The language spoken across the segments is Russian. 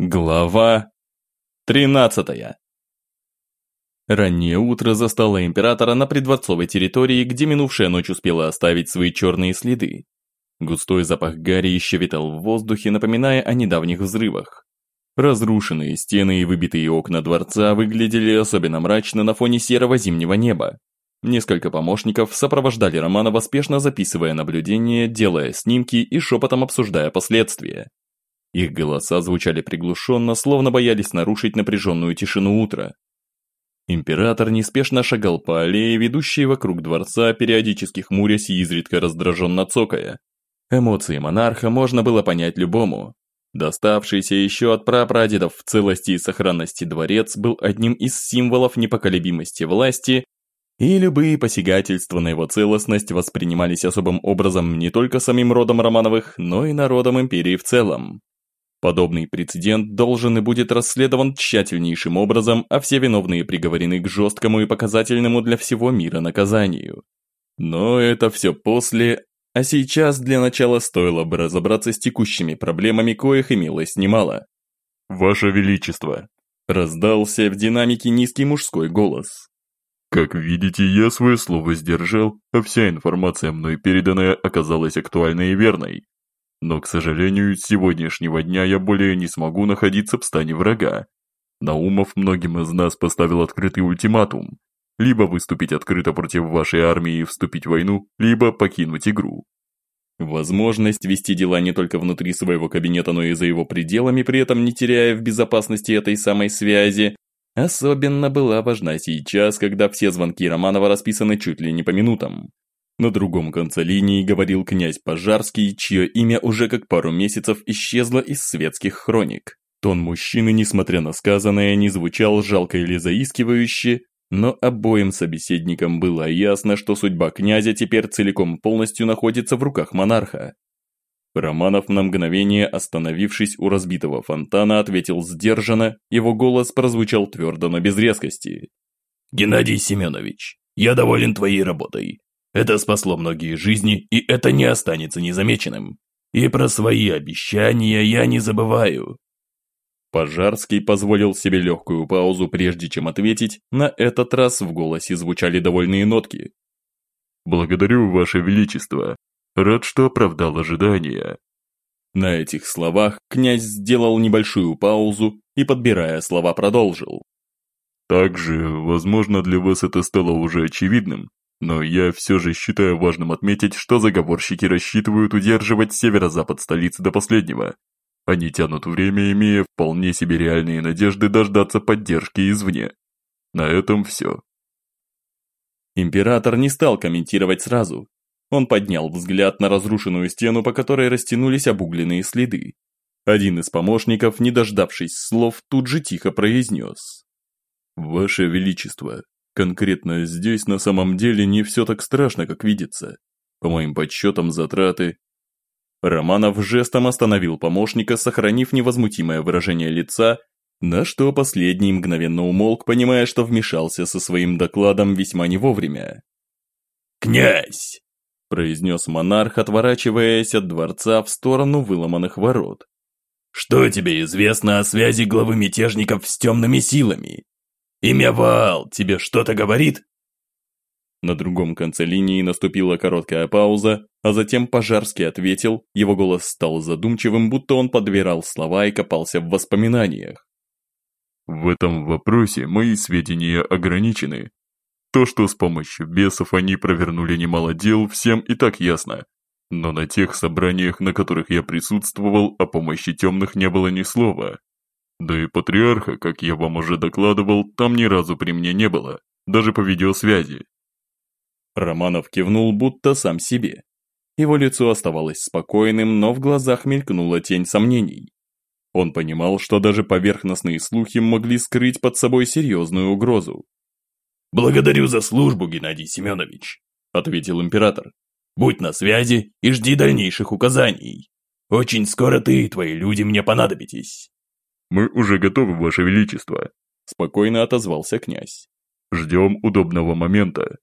Глава 13 Раннее утро застало императора на придворцовой территории, где минувшая ночь успела оставить свои черные следы. Густой запах гари еще витал в воздухе, напоминая о недавних взрывах. Разрушенные стены и выбитые окна дворца выглядели особенно мрачно на фоне серого зимнего неба. Несколько помощников сопровождали Романова, спешно записывая наблюдения, делая снимки и шепотом обсуждая последствия. Их голоса звучали приглушенно, словно боялись нарушить напряженную тишину утра. Император неспешно шагал по аллее, ведущей вокруг дворца, периодически хмурясь и изредка раздраженно цокая. Эмоции монарха можно было понять любому. Доставшийся еще от прапрадедов в целости и сохранности дворец был одним из символов непоколебимости власти, и любые посягательства на его целостность воспринимались особым образом не только самим родом Романовых, но и народом империи в целом. Подобный прецедент должен и будет расследован тщательнейшим образом, а все виновные приговорены к жесткому и показательному для всего мира наказанию. Но это все после, а сейчас для начала стоило бы разобраться с текущими проблемами, коих имелось немало. «Ваше Величество!» – раздался в динамике низкий мужской голос. «Как видите, я свое слово сдержал, а вся информация мной переданная оказалась актуальной и верной. Но, к сожалению, с сегодняшнего дня я более не смогу находиться в стане врага. Наумов многим из нас поставил открытый ультиматум. Либо выступить открыто против вашей армии и вступить в войну, либо покинуть игру. Возможность вести дела не только внутри своего кабинета, но и за его пределами, при этом не теряя в безопасности этой самой связи, особенно была важна сейчас, когда все звонки Романова расписаны чуть ли не по минутам. На другом конце линии говорил князь Пожарский, чье имя уже как пару месяцев исчезло из светских хроник. Тон мужчины, несмотря на сказанное, не звучал жалко или заискивающе, но обоим собеседникам было ясно, что судьба князя теперь целиком полностью находится в руках монарха. Романов на мгновение, остановившись у разбитого фонтана, ответил сдержанно, его голос прозвучал твердо, но без резкости. «Геннадий Семенович, я доволен твоей работой. Это спасло многие жизни, и это не останется незамеченным. И про свои обещания я не забываю». Пожарский позволил себе легкую паузу, прежде чем ответить, на этот раз в голосе звучали довольные нотки. «Благодарю, Ваше Величество. Рад, что оправдал ожидания». На этих словах князь сделал небольшую паузу и, подбирая слова, продолжил. «Также, возможно, для вас это стало уже очевидным, но я все же считаю важным отметить, что заговорщики рассчитывают удерживать северо-запад столицы до последнего. Они тянут время, имея вполне себе реальные надежды дождаться поддержки извне. На этом все. Император не стал комментировать сразу. Он поднял взгляд на разрушенную стену, по которой растянулись обугленные следы. Один из помощников, не дождавшись слов, тут же тихо произнес. «Ваше Величество, Конкретно здесь на самом деле не все так страшно, как видится. По моим подсчетам, затраты... Романов жестом остановил помощника, сохранив невозмутимое выражение лица, на что последний мгновенно умолк, понимая, что вмешался со своим докладом весьма не вовремя. «Князь!» – произнес монарх, отворачиваясь от дворца в сторону выломанных ворот. «Что тебе известно о связи главы мятежников с темными силами?» Имя Ваал тебе что-то говорит?» На другом конце линии наступила короткая пауза, а затем Пожарский ответил, его голос стал задумчивым, будто он подбирал слова и копался в воспоминаниях. «В этом вопросе мои сведения ограничены. То, что с помощью бесов они провернули немало дел, всем и так ясно. Но на тех собраниях, на которых я присутствовал, о помощи темных не было ни слова. Да и патриарха, как я вам уже докладывал, там ни разу при мне не было, даже по видеосвязи. Романов кивнул, будто сам себе. Его лицо оставалось спокойным, но в глазах мелькнула тень сомнений. Он понимал, что даже поверхностные слухи могли скрыть под собой серьезную угрозу. «Благодарю за службу, Геннадий Семенович», – ответил император. «Будь на связи и жди дальнейших указаний. Очень скоро ты и твои люди мне понадобитесь». «Мы уже готовы, Ваше Величество», – спокойно отозвался князь. «Ждем удобного момента».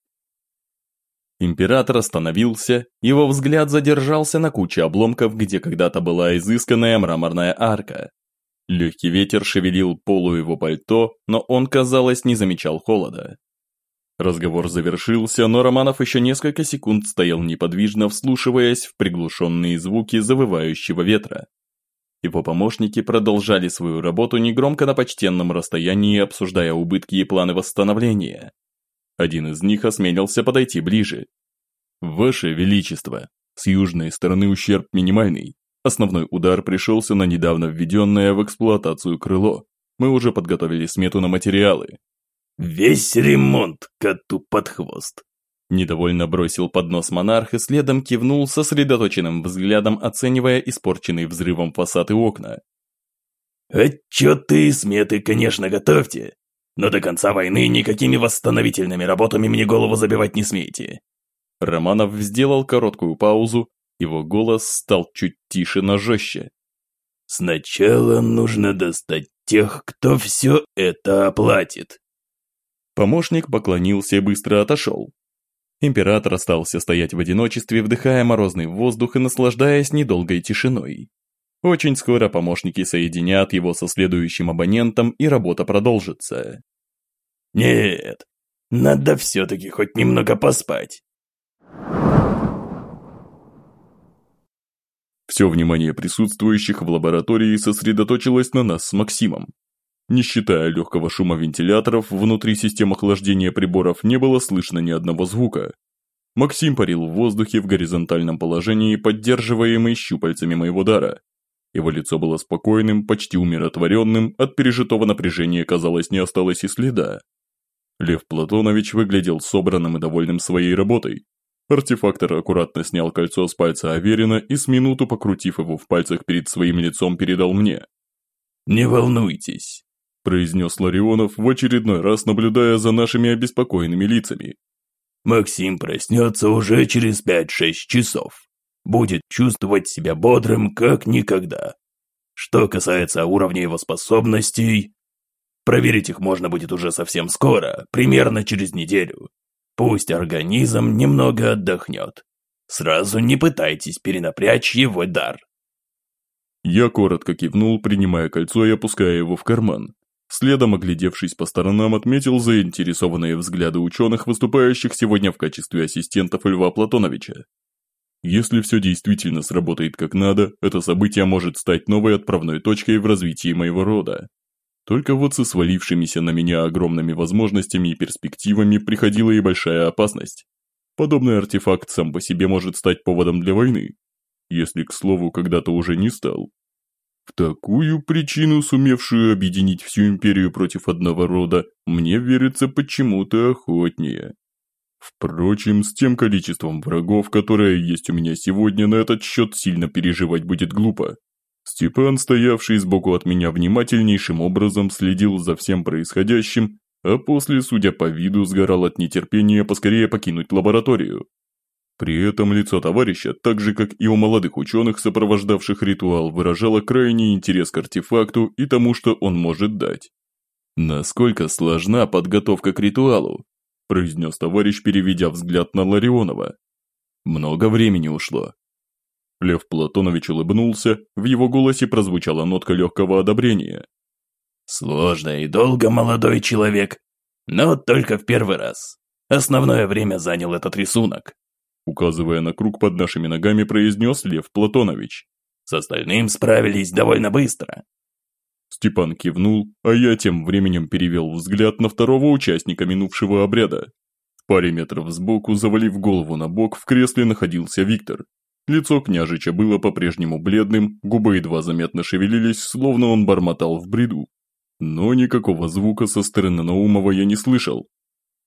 Император остановился, его взгляд задержался на куче обломков, где когда-то была изысканная мраморная арка. Легкий ветер шевелил полу его пальто, но он, казалось, не замечал холода. Разговор завершился, но Романов еще несколько секунд стоял неподвижно, вслушиваясь в приглушенные звуки завывающего ветра. Его помощники продолжали свою работу негромко на почтенном расстоянии, обсуждая убытки и планы восстановления. Один из них осмелился подойти ближе. «Ваше Величество, с южной стороны ущерб минимальный. Основной удар пришелся на недавно введенное в эксплуатацию крыло. Мы уже подготовили смету на материалы. «Весь ремонт коту под хвост!» Недовольно бросил под нос монарх и следом кивнул сосредоточенным взглядом, оценивая испорченный взрывом фасад и окна. «Отчеты и сметы, конечно, готовьте, но до конца войны никакими восстановительными работами мне голову забивать не смейте». Романов сделал короткую паузу, его голос стал чуть тише, но жестче. «Сначала нужно достать тех, кто все это оплатит». Помощник поклонился и быстро отошел. Император остался стоять в одиночестве, вдыхая морозный воздух и наслаждаясь недолгой тишиной. Очень скоро помощники соединят его со следующим абонентом, и работа продолжится. «Нет, надо все-таки хоть немного поспать». Все внимание присутствующих в лаборатории сосредоточилось на нас с Максимом. Не считая легкого шума вентиляторов, внутри систем охлаждения приборов не было слышно ни одного звука. Максим парил в воздухе в горизонтальном положении, поддерживаемый щупальцами моего дара. Его лицо было спокойным, почти умиротворенным, от пережитого напряжения, казалось, не осталось и следа. Лев Платонович выглядел собранным и довольным своей работой. Артефактор аккуратно снял кольцо с пальца Аверина и с минуту покрутив его в пальцах перед своим лицом передал мне. «Не волнуйтесь», – произнес Ларионов в очередной раз, наблюдая за нашими обеспокоенными лицами. «Максим проснется уже через пять-шесть часов. Будет чувствовать себя бодрым, как никогда. Что касается уровня его способностей, проверить их можно будет уже совсем скоро, примерно через неделю. Пусть организм немного отдохнет. Сразу не пытайтесь перенапрячь его дар. Я коротко кивнул, принимая кольцо и опуская его в карман. Следом, оглядевшись по сторонам, отметил заинтересованные взгляды ученых, выступающих сегодня в качестве ассистентов Льва Платоновича. Если все действительно сработает как надо, это событие может стать новой отправной точкой в развитии моего рода. Только вот со свалившимися на меня огромными возможностями и перспективами приходила и большая опасность. Подобный артефакт сам по себе может стать поводом для войны, если, к слову, когда-то уже не стал. В такую причину, сумевшую объединить всю империю против одного рода, мне верится почему-то охотнее. Впрочем, с тем количеством врагов, которое есть у меня сегодня, на этот счет сильно переживать будет глупо. Степан, стоявший сбоку от меня внимательнейшим образом, следил за всем происходящим, а после, судя по виду, сгорал от нетерпения поскорее покинуть лабораторию. При этом лицо товарища, так же как и у молодых ученых, сопровождавших ритуал, выражало крайний интерес к артефакту и тому, что он может дать. «Насколько сложна подготовка к ритуалу?» – произнес товарищ, переведя взгляд на Ларионова. «Много времени ушло. Лев Платонович улыбнулся, в его голосе прозвучала нотка легкого одобрения. «Сложно и долго, молодой человек, но только в первый раз. Основное время занял этот рисунок», указывая на круг под нашими ногами, произнес Лев Платонович. «С остальным справились довольно быстро». Степан кивнул, а я тем временем перевел взгляд на второго участника минувшего обряда. В паре метров сбоку, завалив голову на бок, в кресле находился Виктор, Лицо княжича было по-прежнему бледным, губы едва заметно шевелились, словно он бормотал в бреду. Но никакого звука со стороны Наумова я не слышал.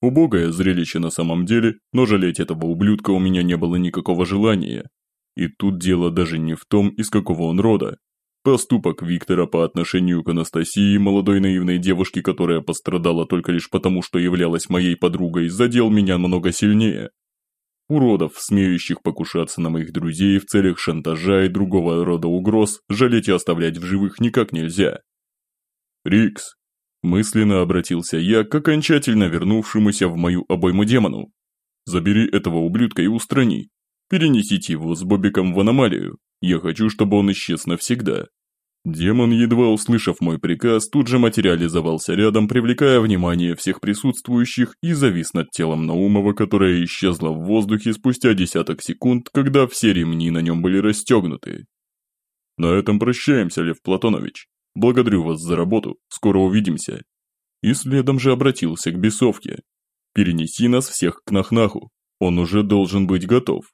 Убогое зрелище на самом деле, но жалеть этого ублюдка у меня не было никакого желания. И тут дело даже не в том, из какого он рода. Поступок Виктора по отношению к Анастасии, молодой наивной девушке, которая пострадала только лишь потому, что являлась моей подругой, задел меня много сильнее. Уродов, смеющих покушаться на моих друзей в целях шантажа и другого рода угроз, жалеть и оставлять в живых никак нельзя. «Рикс», – мысленно обратился я к окончательно вернувшемуся в мою обойму демону. «Забери этого ублюдка и устрани. Перенесите его с Бобиком в аномалию. Я хочу, чтобы он исчез навсегда». Демон, едва услышав мой приказ, тут же материализовался рядом, привлекая внимание всех присутствующих и завис над телом Наумова, которое исчезло в воздухе спустя десяток секунд, когда все ремни на нем были расстегнуты. На этом прощаемся, Лев Платонович. Благодарю вас за работу, скоро увидимся. И следом же обратился к бесовке. Перенеси нас всех к Нахнаху, он уже должен быть готов.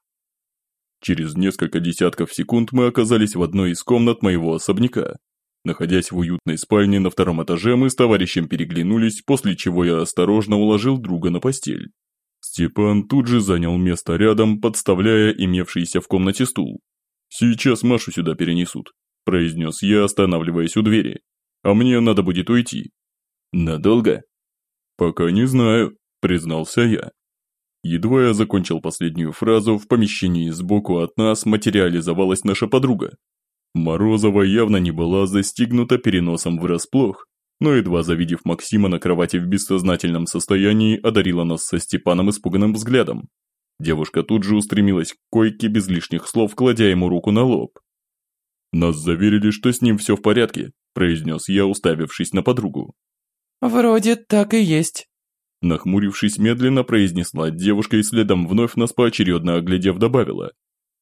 Через несколько десятков секунд мы оказались в одной из комнат моего особняка. Находясь в уютной спальне на втором этаже, мы с товарищем переглянулись, после чего я осторожно уложил друга на постель. Степан тут же занял место рядом, подставляя имевшийся в комнате стул. «Сейчас Машу сюда перенесут», – произнес я, останавливаясь у двери. «А мне надо будет уйти». «Надолго?» «Пока не знаю», – признался я. Едва я закончил последнюю фразу, в помещении сбоку от нас материализовалась наша подруга. Морозова явно не была застигнута переносом врасплох, но едва завидев Максима на кровати в бессознательном состоянии, одарила нас со Степаном испуганным взглядом. Девушка тут же устремилась к койке без лишних слов, кладя ему руку на лоб. «Нас заверили, что с ним все в порядке», – произнес я, уставившись на подругу. «Вроде так и есть», Нахмурившись медленно, произнесла девушка и следом вновь нас поочередно оглядев добавила.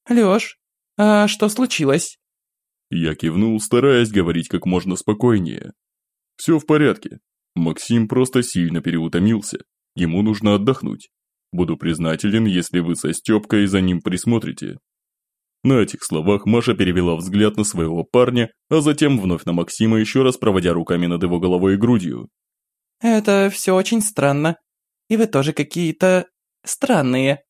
«Лёш, а что случилось?» Я кивнул, стараясь говорить как можно спокойнее. «Все в порядке. Максим просто сильно переутомился. Ему нужно отдохнуть. Буду признателен, если вы со Степкой за ним присмотрите». На этих словах Маша перевела взгляд на своего парня, а затем вновь на Максима, еще раз проводя руками над его головой и грудью. Это все очень странно. И вы тоже какие-то... странные.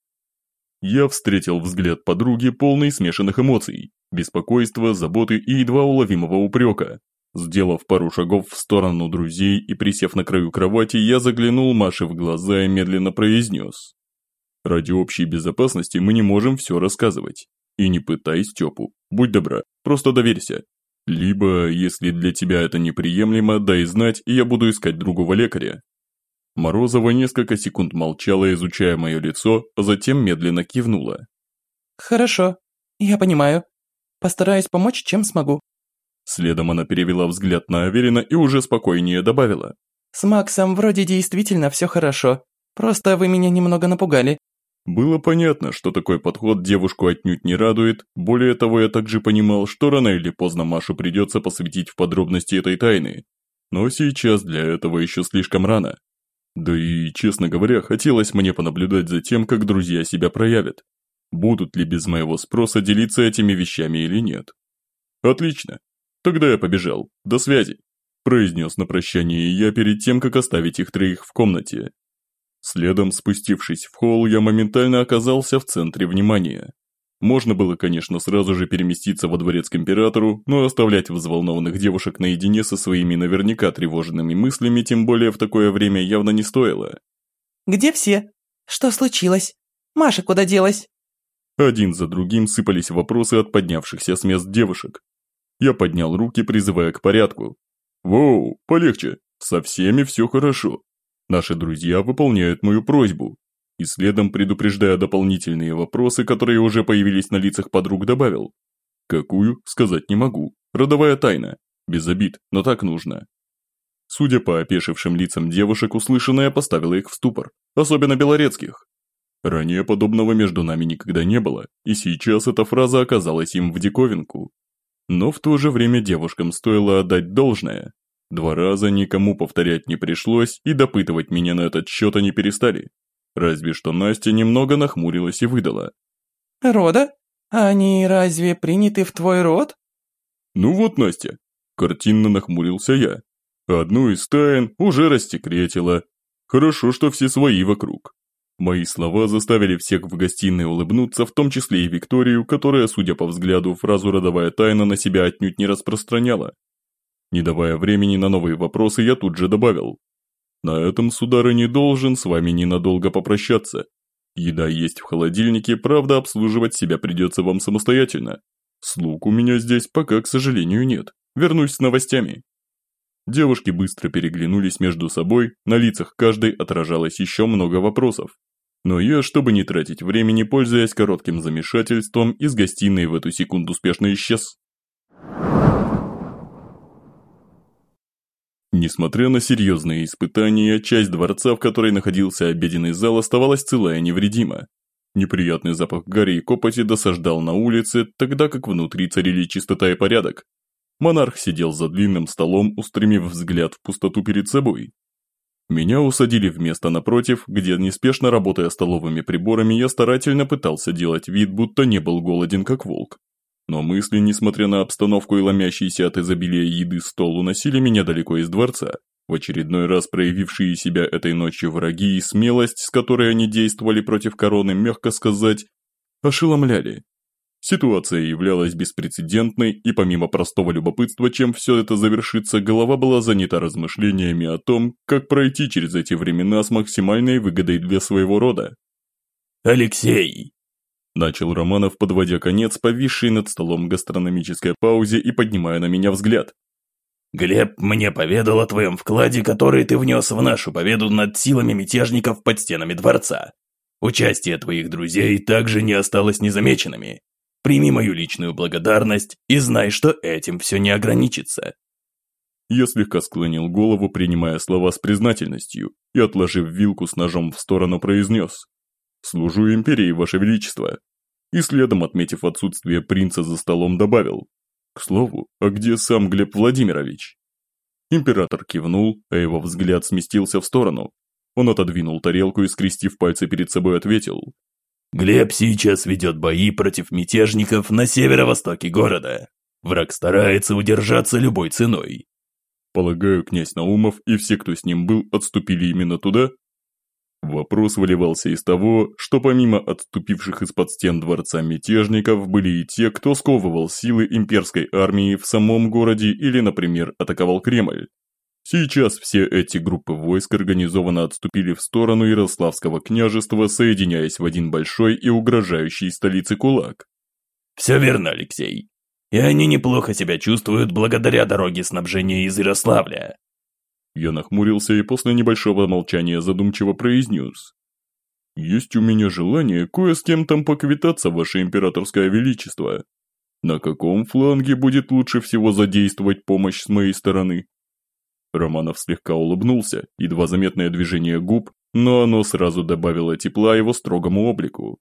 Я встретил взгляд подруги, полный смешанных эмоций, беспокойства, заботы и едва уловимого упрека. Сделав пару шагов в сторону друзей и присев на краю кровати, я заглянул Маше в глаза и медленно произнес. «Ради общей безопасности мы не можем все рассказывать. И не пытай Степу, будь добра, просто доверься. Либо, если для тебя это неприемлемо, дай знать, и я буду искать другого лекаря». Морозова несколько секунд молчала, изучая мое лицо, а затем медленно кивнула. «Хорошо, я понимаю. Постараюсь помочь, чем смогу». Следом она перевела взгляд на Аверина и уже спокойнее добавила. «С Максом вроде действительно все хорошо. Просто вы меня немного напугали. Было понятно, что такой подход девушку отнюдь не радует, более того, я также понимал, что рано или поздно Машу придется посвятить в подробности этой тайны. Но сейчас для этого еще слишком рано. Да и, честно говоря, хотелось мне понаблюдать за тем, как друзья себя проявят. Будут ли без моего спроса делиться этими вещами или нет. Отлично. Тогда я побежал. До связи. Произнес на прощание я перед тем, как оставить их троих в комнате. Следом, спустившись в холл, я моментально оказался в центре внимания. Можно было, конечно, сразу же переместиться во дворец к императору, но оставлять взволнованных девушек наедине со своими наверняка тревожными мыслями, тем более в такое время явно не стоило. «Где все? Что случилось? Маша куда делась?» Один за другим сыпались вопросы от поднявшихся с мест девушек. Я поднял руки, призывая к порядку. «Воу, полегче, со всеми все хорошо. Наши друзья выполняют мою просьбу. И следом, предупреждая дополнительные вопросы, которые уже появились на лицах подруг, добавил. Какую, сказать не могу. Родовая тайна. Без обид, но так нужно. Судя по опешившим лицам девушек, услышанное поставило их в ступор, особенно белорецких. Ранее подобного между нами никогда не было, и сейчас эта фраза оказалась им в диковинку. Но в то же время девушкам стоило отдать должное. Два раза никому повторять не пришлось, и допытывать меня на этот счет они перестали. Разве что Настя немного нахмурилась и выдала. «Рода? Они разве приняты в твой род?» «Ну вот, Настя», – картинно нахмурился я. «Одну из тайн уже растекретила. Хорошо, что все свои вокруг». Мои слова заставили всех в гостиной улыбнуться, в том числе и Викторию, которая, судя по взгляду, фразу «родовая тайна» на себя отнюдь не распространяла. Не давая времени на новые вопросы, я тут же добавил. На этом, сударыня, должен с вами ненадолго попрощаться. Еда есть в холодильнике, правда, обслуживать себя придется вам самостоятельно. Слуг у меня здесь пока, к сожалению, нет. Вернусь с новостями. Девушки быстро переглянулись между собой, на лицах каждой отражалось еще много вопросов. Но я, чтобы не тратить времени, пользуясь коротким замешательством, из гостиной в эту секунду успешно исчез. Несмотря на серьезные испытания, часть дворца, в которой находился обеденный зал, оставалась целая и невредима. Неприятный запах гари и копоти досаждал на улице, тогда как внутри царили чистота и порядок. Монарх сидел за длинным столом, устремив взгляд в пустоту перед собой. Меня усадили в место напротив, где, неспешно работая столовыми приборами, я старательно пытался делать вид, будто не был голоден как волк. Но мысли, несмотря на обстановку и ломящийся от изобилия еды стол, уносили меня далеко из дворца. В очередной раз проявившие себя этой ночью враги и смелость, с которой они действовали против короны, мягко сказать, ошеломляли. Ситуация являлась беспрецедентной, и помимо простого любопытства, чем все это завершится, голова была занята размышлениями о том, как пройти через эти времена с максимальной выгодой для своего рода. «Алексей!» Начал Романов, подводя конец повисшей над столом гастрономической паузе и поднимая на меня взгляд. «Глеб мне поведал о твоем вкладе, который ты внес в нашу победу над силами мятежников под стенами дворца. Участие твоих друзей также не осталось незамеченными. Прими мою личную благодарность и знай, что этим все не ограничится». Я слегка склонил голову, принимая слова с признательностью, и, отложив вилку с ножом в сторону, произнес. «Служу империи, Ваше Величество!» И следом, отметив отсутствие принца за столом, добавил. «К слову, а где сам Глеб Владимирович?» Император кивнул, а его взгляд сместился в сторону. Он отодвинул тарелку и, скрестив пальцы перед собой, ответил. «Глеб сейчас ведет бои против мятежников на северо-востоке города. Враг старается удержаться любой ценой». Полагаю, князь Наумов и все, кто с ним был, отступили именно туда? Вопрос выливался из того, что помимо отступивших из-под стен дворца мятежников, были и те, кто сковывал силы имперской армии в самом городе или, например, атаковал Кремль. Сейчас все эти группы войск организованно отступили в сторону Ярославского княжества, соединяясь в один большой и угрожающий столице кулак. «Все верно, Алексей. И они неплохо себя чувствуют благодаря дороге снабжения из Ярославля. Я нахмурился и после небольшого молчания задумчиво произнес. «Есть у меня желание кое с кем там поквитаться, ваше императорское величество. На каком фланге будет лучше всего задействовать помощь с моей стороны?» Романов слегка улыбнулся, едва заметное движение губ, но оно сразу добавило тепла его строгому облику.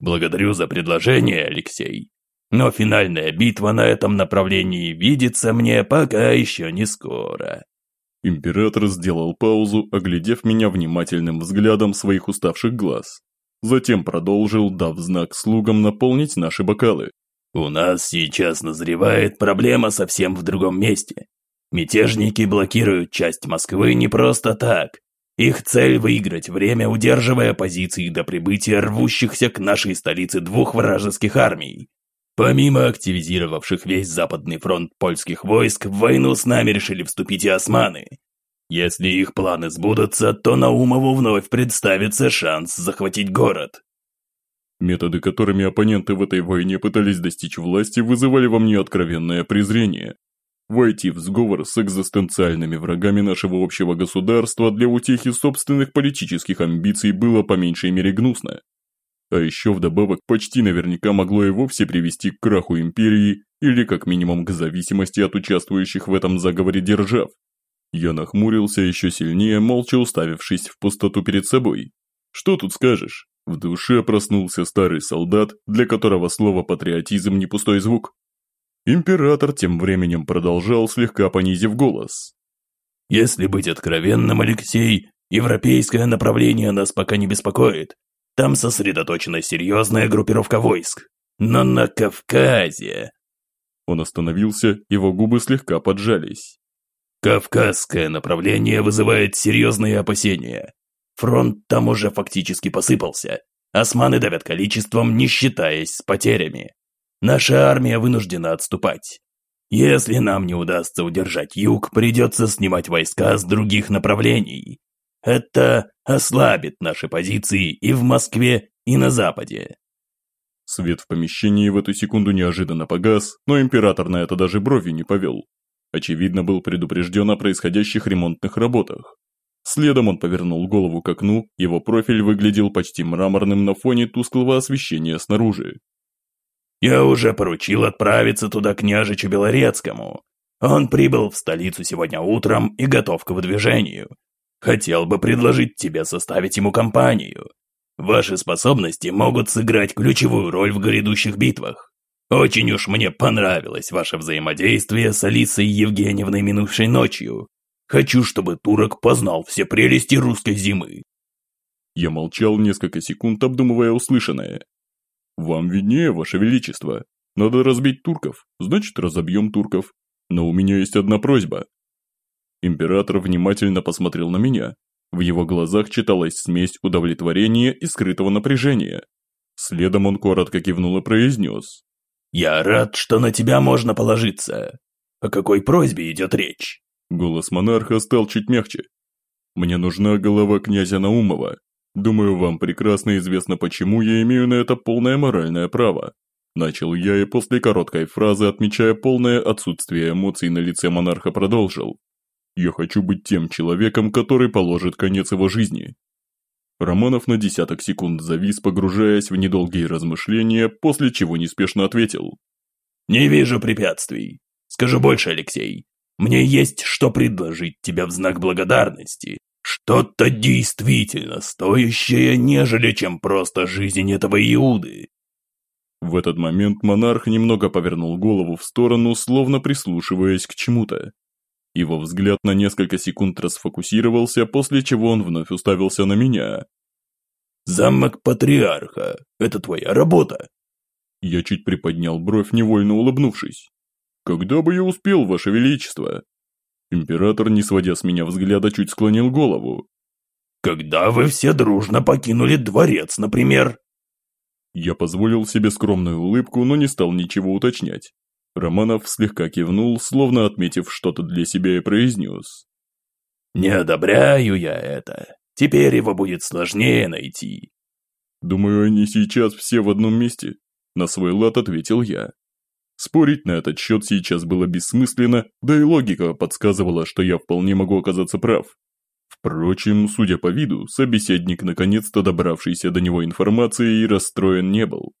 «Благодарю за предложение, Алексей. Но финальная битва на этом направлении видится мне пока еще не скоро. Император сделал паузу, оглядев меня внимательным взглядом своих уставших глаз. Затем продолжил, дав знак слугам наполнить наши бокалы. «У нас сейчас назревает проблема совсем в другом месте. Мятежники блокируют часть Москвы не просто так. Их цель – выиграть время, удерживая позиции до прибытия рвущихся к нашей столице двух вражеских армий. Помимо активизировавших весь Западный фронт польских войск, в войну с нами решили вступить и османы. Если их планы сбудутся, то Наумову вновь представится шанс захватить город. Методы, которыми оппоненты в этой войне пытались достичь власти, вызывали во мне откровенное презрение. Войти в сговор с экзистенциальными врагами нашего общего государства для утехи собственных политических амбиций было по меньшей мере гнусно. А еще вдобавок почти наверняка могло и вовсе привести к краху империи или как минимум к зависимости от участвующих в этом заговоре держав. Я нахмурился еще сильнее, молча уставившись в пустоту перед собой. Что тут скажешь? В душе проснулся старый солдат, для которого слово «патриотизм» не пустой звук. Император тем временем продолжал, слегка понизив голос. «Если быть откровенным, Алексей, европейское направление нас пока не беспокоит. Там сосредоточена серьезная группировка войск. Но на Кавказе...» Он остановился, его губы слегка поджались. «Кавказское направление вызывает серьезные опасения. Фронт там уже фактически посыпался. Османы давят количеством, не считаясь с потерями. Наша армия вынуждена отступать. Если нам не удастся удержать юг, придется снимать войска с других направлений. Это ослабит наши позиции и в Москве, и на Западе. Свет в помещении в эту секунду неожиданно погас, но император на это даже брови не повел. Очевидно, был предупрежден о происходящих ремонтных работах. Следом он повернул голову к окну, его профиль выглядел почти мраморным на фоне тусклого освещения снаружи. «Я уже поручил отправиться туда княжичу Белорецкому. Он прибыл в столицу сегодня утром и готов к выдвижению. Хотел бы предложить тебе составить ему компанию. Ваши способности могут сыграть ключевую роль в грядущих битвах. Очень уж мне понравилось ваше взаимодействие с Алисой Евгеньевной минувшей ночью. Хочу, чтобы турок познал все прелести русской зимы». Я молчал несколько секунд, обдумывая услышанное. «Вам виднее, ваше величество. Надо разбить турков, значит разобьем турков. Но у меня есть одна просьба». Император внимательно посмотрел на меня, в его глазах читалась смесь удовлетворения и скрытого напряжения. Следом он коротко кивнул и произнес. «Я рад, что на тебя можно положиться. О какой просьбе идет речь?» Голос монарха стал чуть мягче. «Мне нужна голова князя Наумова. Думаю, вам прекрасно известно, почему я имею на это полное моральное право». Начал я и после короткой фразы, отмечая полное отсутствие эмоций на лице монарха, продолжил. Я хочу быть тем человеком, который положит конец его жизни. Романов на десяток секунд завис, погружаясь в недолгие размышления, после чего неспешно ответил. «Не вижу препятствий. Скажу больше, Алексей. Мне есть что предложить тебе в знак благодарности. Что-то действительно стоящее, нежели чем просто жизнь этого Иуды». В этот момент монарх немного повернул голову в сторону, словно прислушиваясь к чему-то. Его взгляд на несколько секунд расфокусировался, после чего он вновь уставился на меня. «Замок Патриарха – это твоя работа?» Я чуть приподнял бровь, невольно улыбнувшись. «Когда бы я успел, Ваше Величество?» Император, не сводя с меня взгляда, чуть склонил голову. «Когда вы все дружно покинули дворец, например?» Я позволил себе скромную улыбку, но не стал ничего уточнять. Романов слегка кивнул, словно отметив что-то для себя и произнес. «Не одобряю я это. Теперь его будет сложнее найти». «Думаю, они сейчас все в одном месте», – на свой лад ответил я. Спорить на этот счет сейчас было бессмысленно, да и логика подсказывала, что я вполне могу оказаться прав. Впрочем, судя по виду, собеседник, наконец-то добравшийся до него информации, расстроен не был.